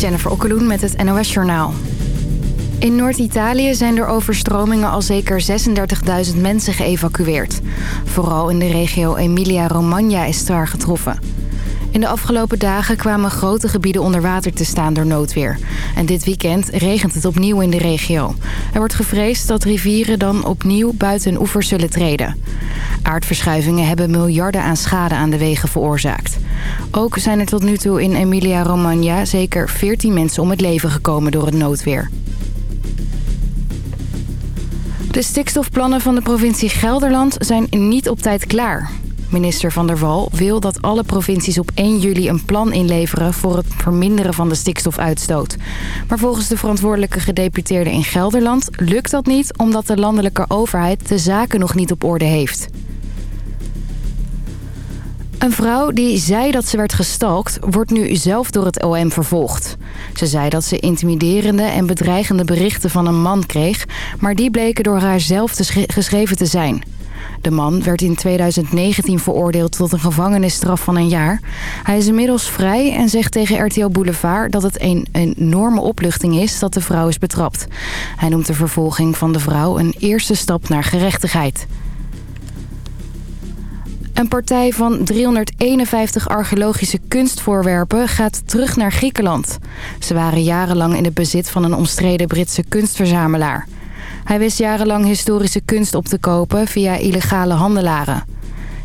Jennifer Okkeloen met het NOS Journaal. In Noord-Italië zijn door overstromingen al zeker 36.000 mensen geëvacueerd. Vooral in de regio Emilia-Romagna is zwaar getroffen. In de afgelopen dagen kwamen grote gebieden onder water te staan door noodweer. En dit weekend regent het opnieuw in de regio. Er wordt gevreesd dat rivieren dan opnieuw buiten oevers zullen treden. Aardverschuivingen hebben miljarden aan schade aan de wegen veroorzaakt. Ook zijn er tot nu toe in Emilia-Romagna zeker 14 mensen om het leven gekomen door het noodweer. De stikstofplannen van de provincie Gelderland zijn niet op tijd klaar. Minister Van der Wal wil dat alle provincies op 1 juli een plan inleveren... voor het verminderen van de stikstofuitstoot. Maar volgens de verantwoordelijke gedeputeerde in Gelderland lukt dat niet... omdat de landelijke overheid de zaken nog niet op orde heeft. Een vrouw die zei dat ze werd gestalkt, wordt nu zelf door het OM vervolgd. Ze zei dat ze intimiderende en bedreigende berichten van een man kreeg... maar die bleken door haar zelf geschreven te zijn. De man werd in 2019 veroordeeld tot een gevangenisstraf van een jaar. Hij is inmiddels vrij en zegt tegen RTL Boulevard dat het een enorme opluchting is dat de vrouw is betrapt. Hij noemt de vervolging van de vrouw een eerste stap naar gerechtigheid. Een partij van 351 archeologische kunstvoorwerpen gaat terug naar Griekenland. Ze waren jarenlang in het bezit van een omstreden Britse kunstverzamelaar. Hij wist jarenlang historische kunst op te kopen via illegale handelaren.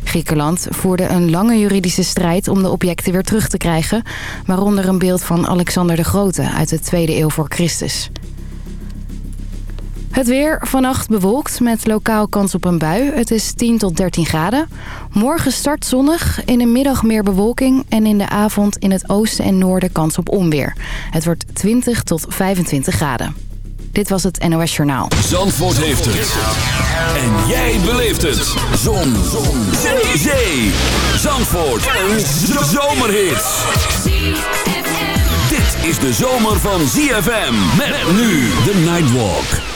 Griekenland voerde een lange juridische strijd om de objecten weer terug te krijgen... waaronder een beeld van Alexander de Grote uit de tweede eeuw voor Christus. Het weer vannacht bewolkt met lokaal kans op een bui. Het is 10 tot 13 graden. Morgen start zonnig, in de middag meer bewolking... en in de avond in het oosten en noorden kans op onweer. Het wordt 20 tot 25 graden. Dit was het NOS Journaal. Zandvoort heeft het. En jij beleeft het. Zon. Zon. Zee. Zee. Zandvoort. Een zomerhit. Dit is de zomer van ZFM. Met nu de Nightwalk.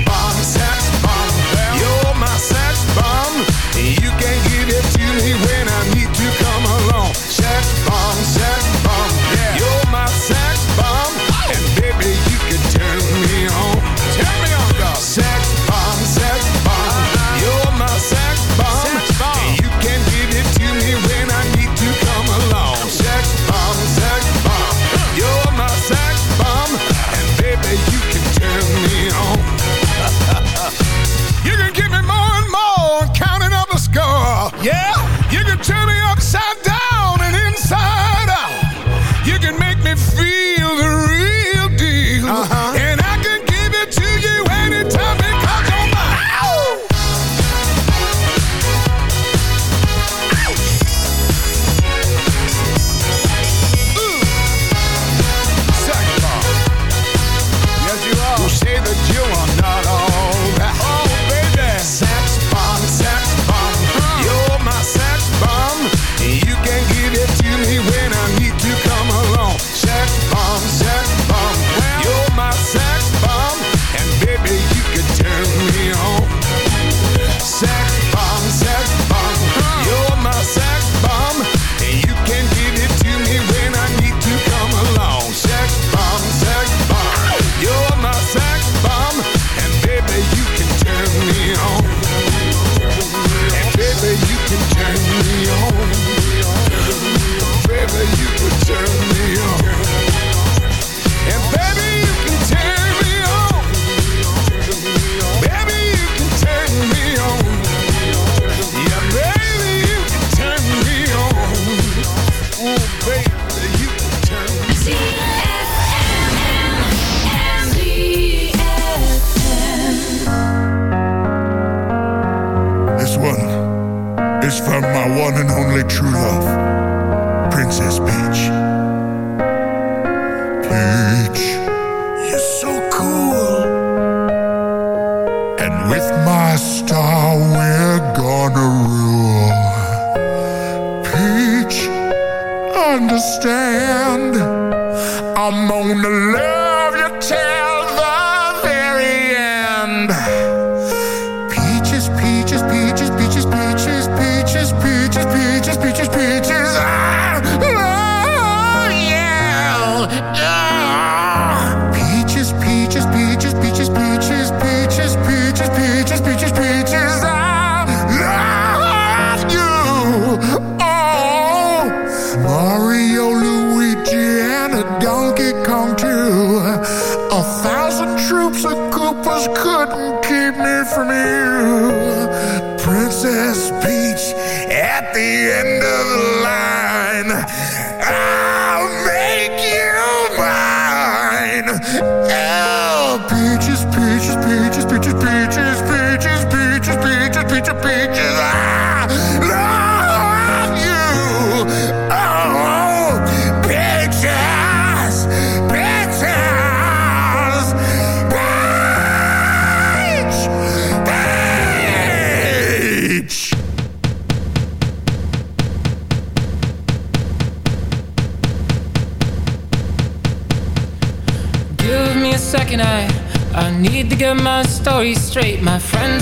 at the end of the line.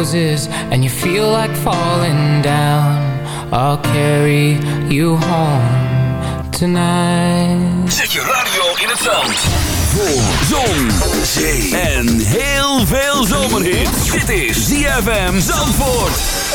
roses and you feel like falling down. I'll carry you home tonight. Zet je radio in het zand. Voor zon, zee en heel veel zomerhit Dit is ZFM Zandvoort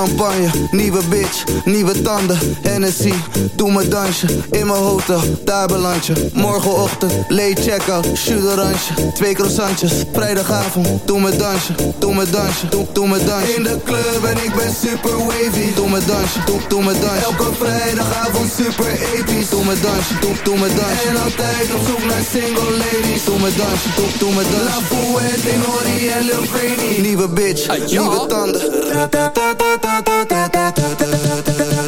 Champagne, nieuwe bitch, nieuwe tanden. Hennessy, doe me dansje In mijn hotel, daar beland je. Morgenochtend, late check-out oranje, twee croissantjes Vrijdagavond, doe me dansje Doe me dansje, doe, doe me dansje. In de club en ik ben super wavy. Doe me dansje, doe, doe me dansje. Elke vrijdagavond super episch. Doe me dansje, doe, doe me dansje. En altijd op zoek naar single ladies. Doe me dansje, doe, doe me dansje. La Fuente, Nori en Lil Nieuwe bitch, nieuwe tanden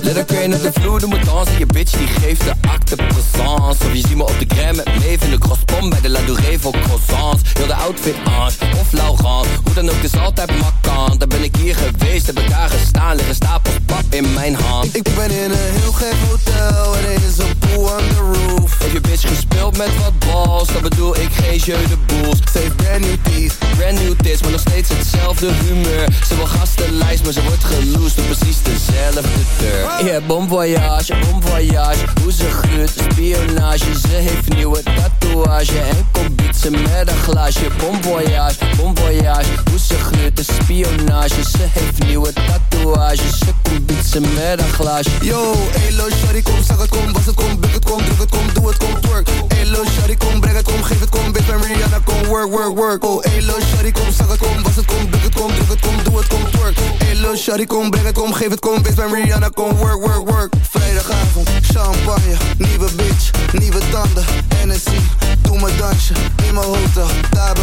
Let crane op de vloer, doe me dansen. Je bitch die geeft de acte présence. Of je ziet me op de gram met Maeve in de crosspom Bij de La Douree voor croissants. Heel de outfit Ange of Laurent. Hoe dan ook, is altijd makkant Daar ben ik hier geweest, heb ik daar gestaan. Liggen stapels pap in mijn hand. Ik ben in een heel gek hotel En er is een pool on the roof. Heb je bitch gespeeld met wat balls? Dan bedoel ik geen jeu de boels heeft brand new teeth. Brand new tits, maar nog steeds hetzelfde humeur. Ze wil gastenlijst, maar ze wordt geloosd Op precies dezelfde deur Yeah, bon voyage, bon voyage Hoe ze gluurt, spionage Ze heeft nieuwe tatoeage En komt ze met een glaasje Bon voyage, bon voyage Hoe ze gluurt, spionage Ze heeft nieuwe tatoeage Ze komt ze met een glaasje Yo, elo, shawty, kom, zeg het, kom Was het, kom, buk het, kom, druk het, kom Doe het, kom, twerk Elo, shawty, kom, breng het, kom Geef het, kom, bitch, ben Rihanna, kom Work, work, work Oh, elo, shawty, kom, zeg het, kom Was het, kom, buk het, kom, druk het, kom Doe het, kom, twerk Elo, shawty, kom, breng het, kom Geef het, kom, bitch, ben Rihanna, kom Work, work, work. Vrijdagavond, champagne Nieuwe bitch, nieuwe tanden Hennessy, doe me dansje In mijn hotel, daar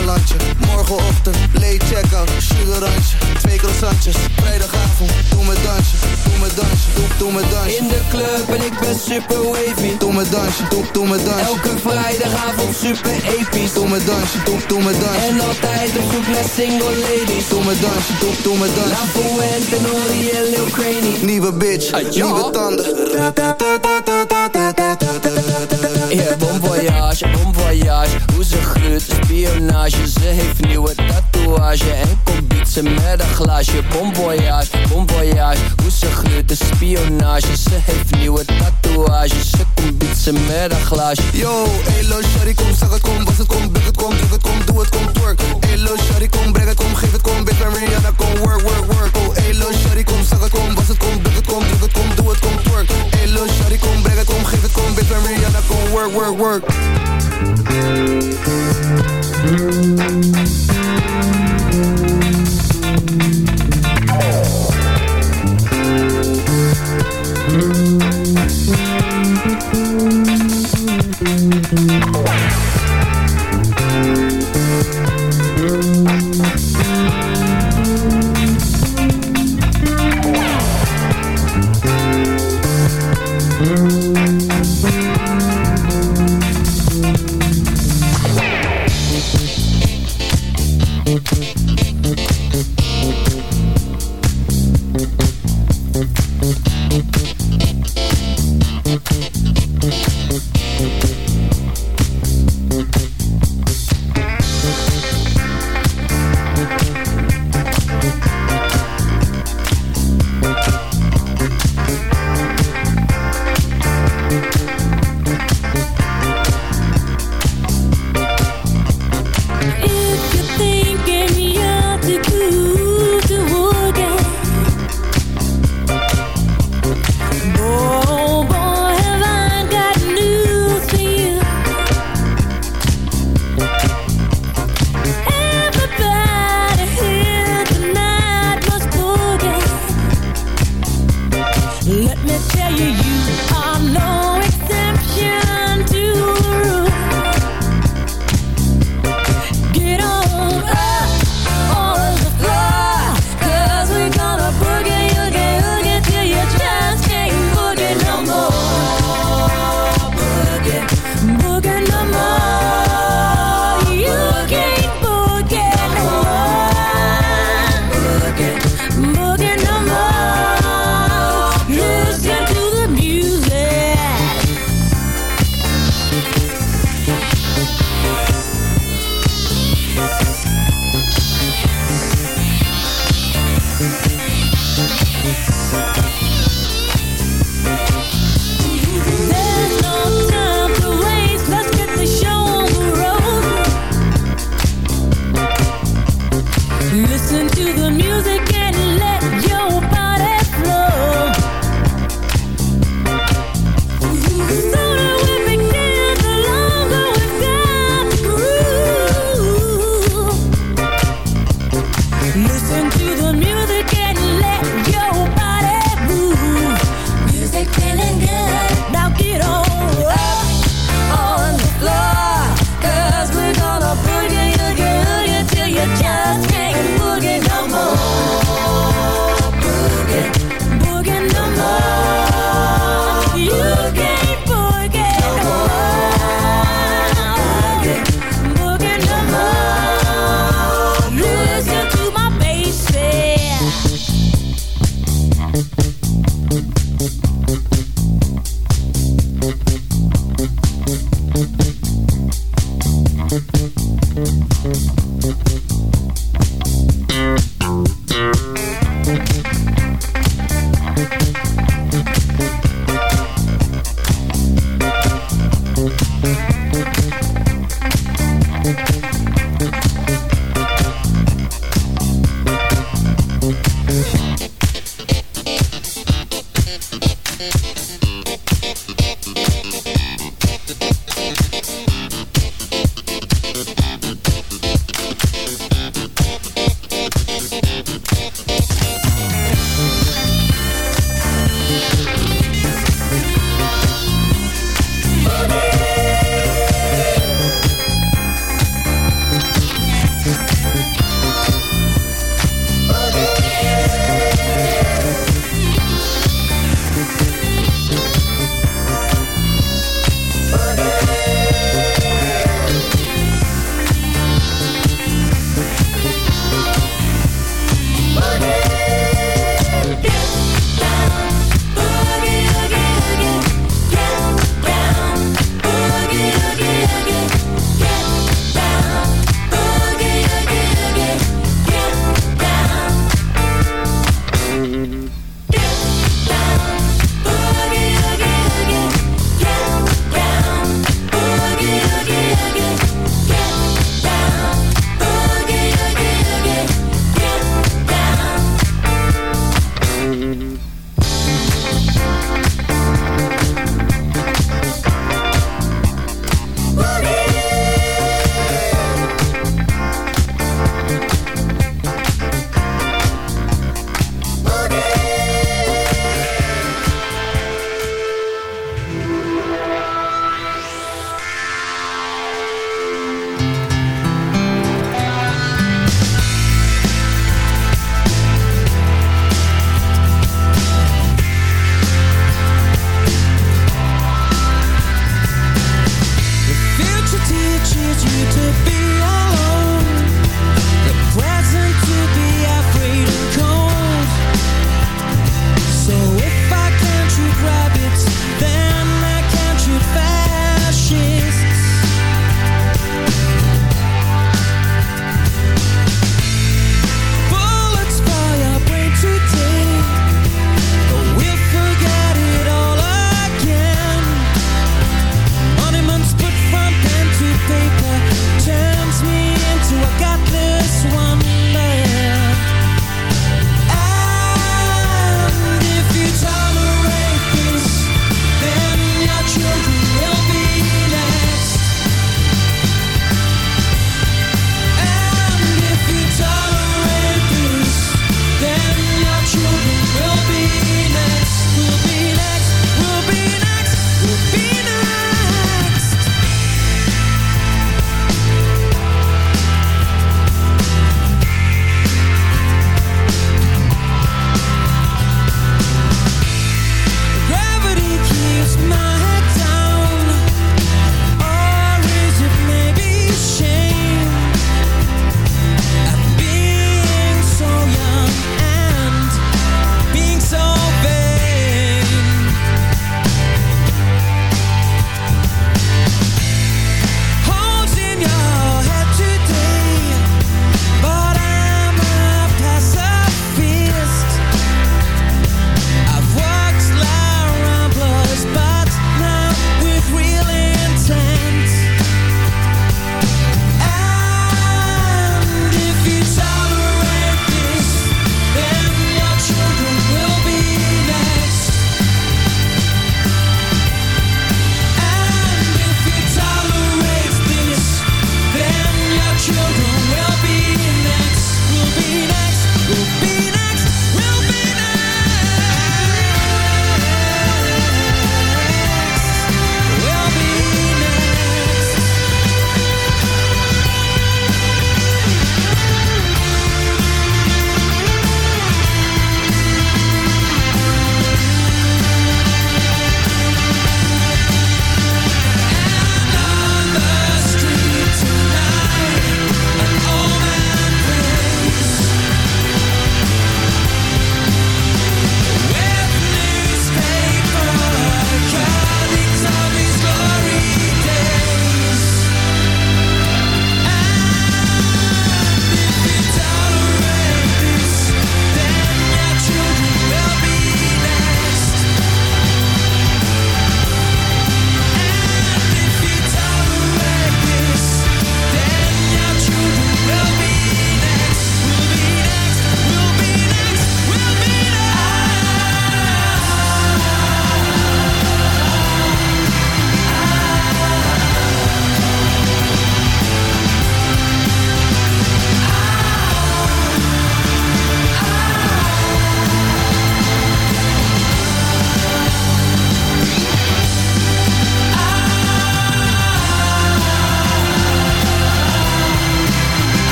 Morgenochtend, late check-out Sugarantje, twee croissantjes Vrijdagavond, doe me dansje Doe me dansje, doe, doe me dansje. In de club en ik ben super wavy. Doe me dansje, doe, doe me dansje. Elke vrijdagavond super episch. Doe me dansje, doe, doe me dansje. En altijd op zoek naar single ladies. Doe me dansje, doe, doe me dansje. La Fuente, Lil Nieuwe bitch, nieuwe tanden. Yeah, bon voyage, bon voyage. Hoe ze gluurt, spionage. Ze heeft nieuwe tatoeage En bietsen met een glaasje Bon voyage, Hoe ze gluurt, spionage Ze heeft nieuwe tatoeage Ze komt bietsen met een glaasje Yo, elo, shawty, kom, zeg het, kom, was het, kom, buk het, kom, druk het, kom, doe het, kom, twerk Elo, shawty, kom, breng het, kom, geef het, kom, bitch, ben Rihanna, kom, work, work, work Oh, elo, shawty, kom, zeg het, kom, was het, kom, buk het, kom, druk het, kom, doe het, kom, twerk Elo, shawty, kom, breng het, kom, geef het, kom, bitch, ben Rihanna, kom, work, work, work thank you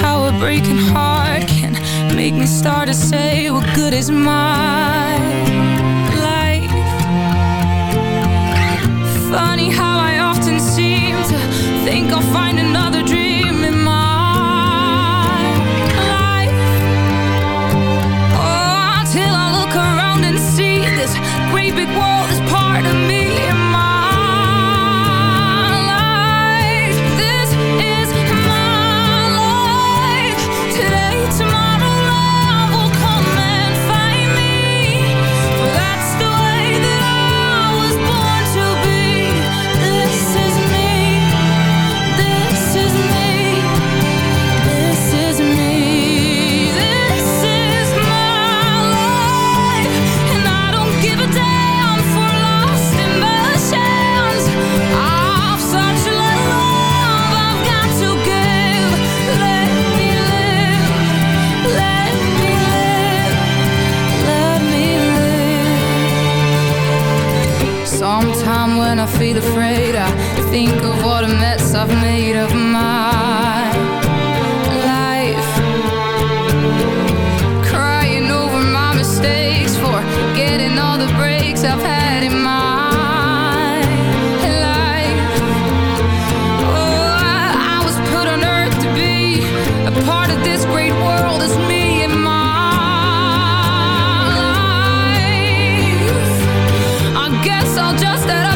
how a breaking heart can make me start to say what good is my life. Funny how I often seem to think I'll find it's all just that I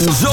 And.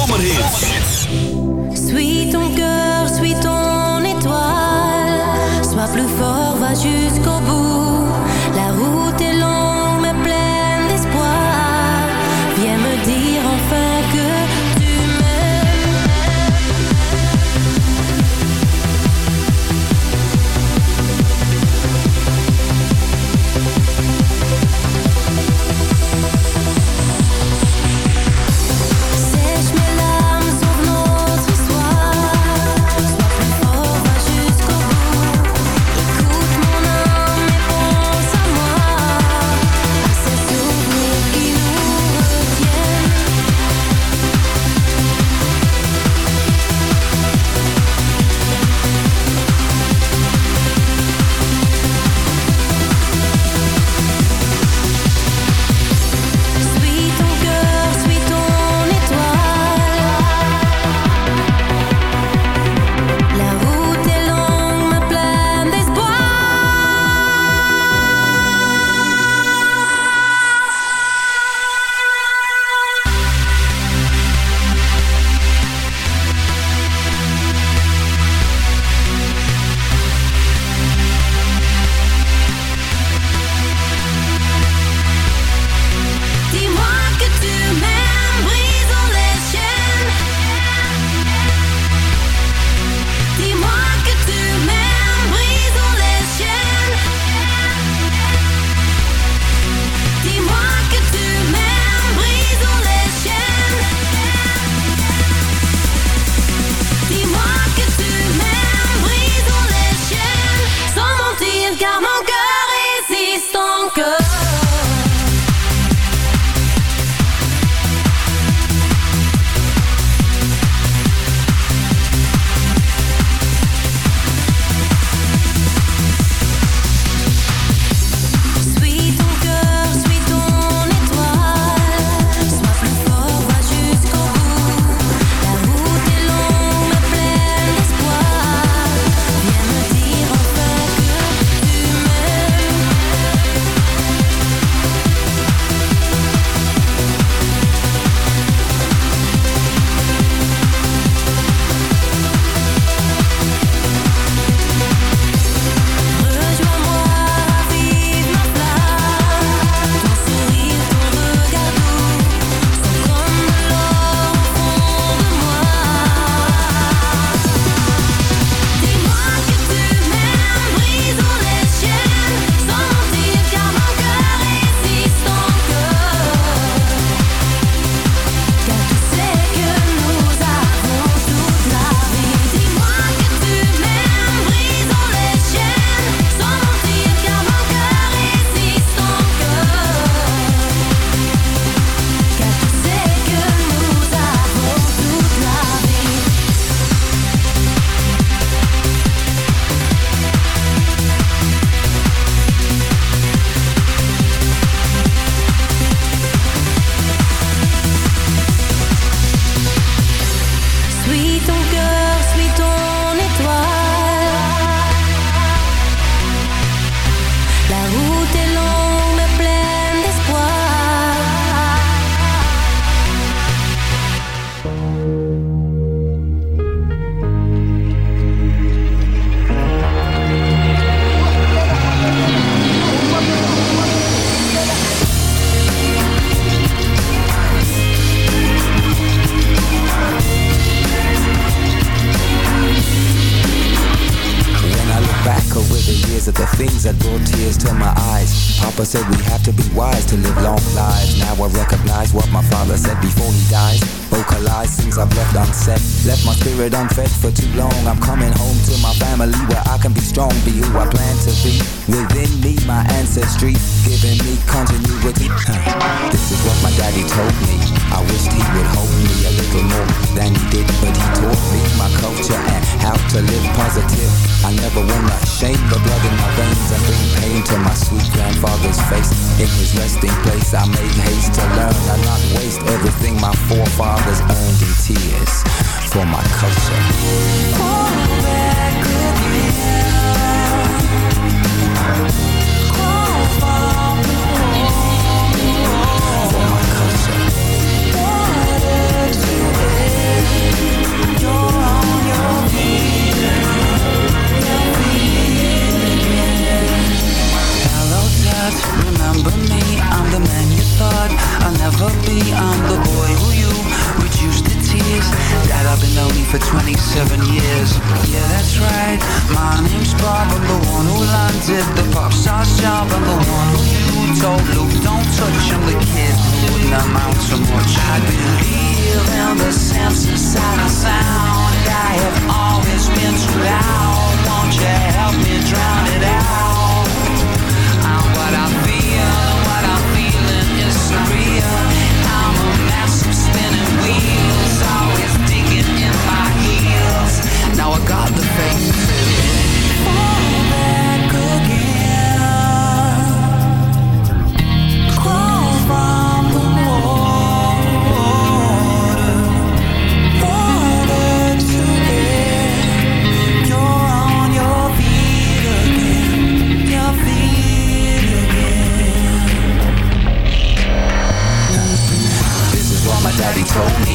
I never will not shame the blood in my veins. I bring pain to my sweet grandfather's face. In his resting place I made haste to learn. I not waste everything my forefathers earned in tears For my culture. Never be. I'm the boy who you reduced to tears. Dad, I've been lonely for 27 years. Yeah, that's right. My name's Bob. I'm the one who landed the pop star's job. I'm the one who you told Luke, don't touch. I'm the kid who wouldn't amount to much. I believe in the sense inside of sound. I have always been too loud. Won't you help me drown it out? And what I feel, what I'm feeling is surreal. Now I got the fall back again. Crawl from the water, water to air. You're on your feet again, your feet again. This is what my daddy told me.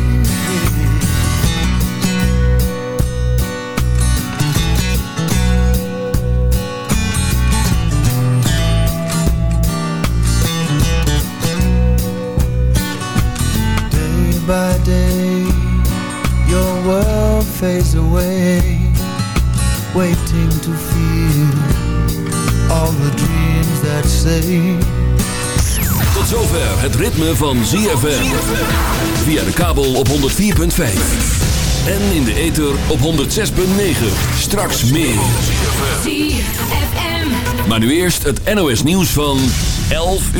To feel all the dreams that say. Tot zover het ritme van ZFM. Via de kabel op 104.5. En in de ether op 106.9. Straks meer. ZFM. Maar nu eerst het NOS nieuws van 11 uur.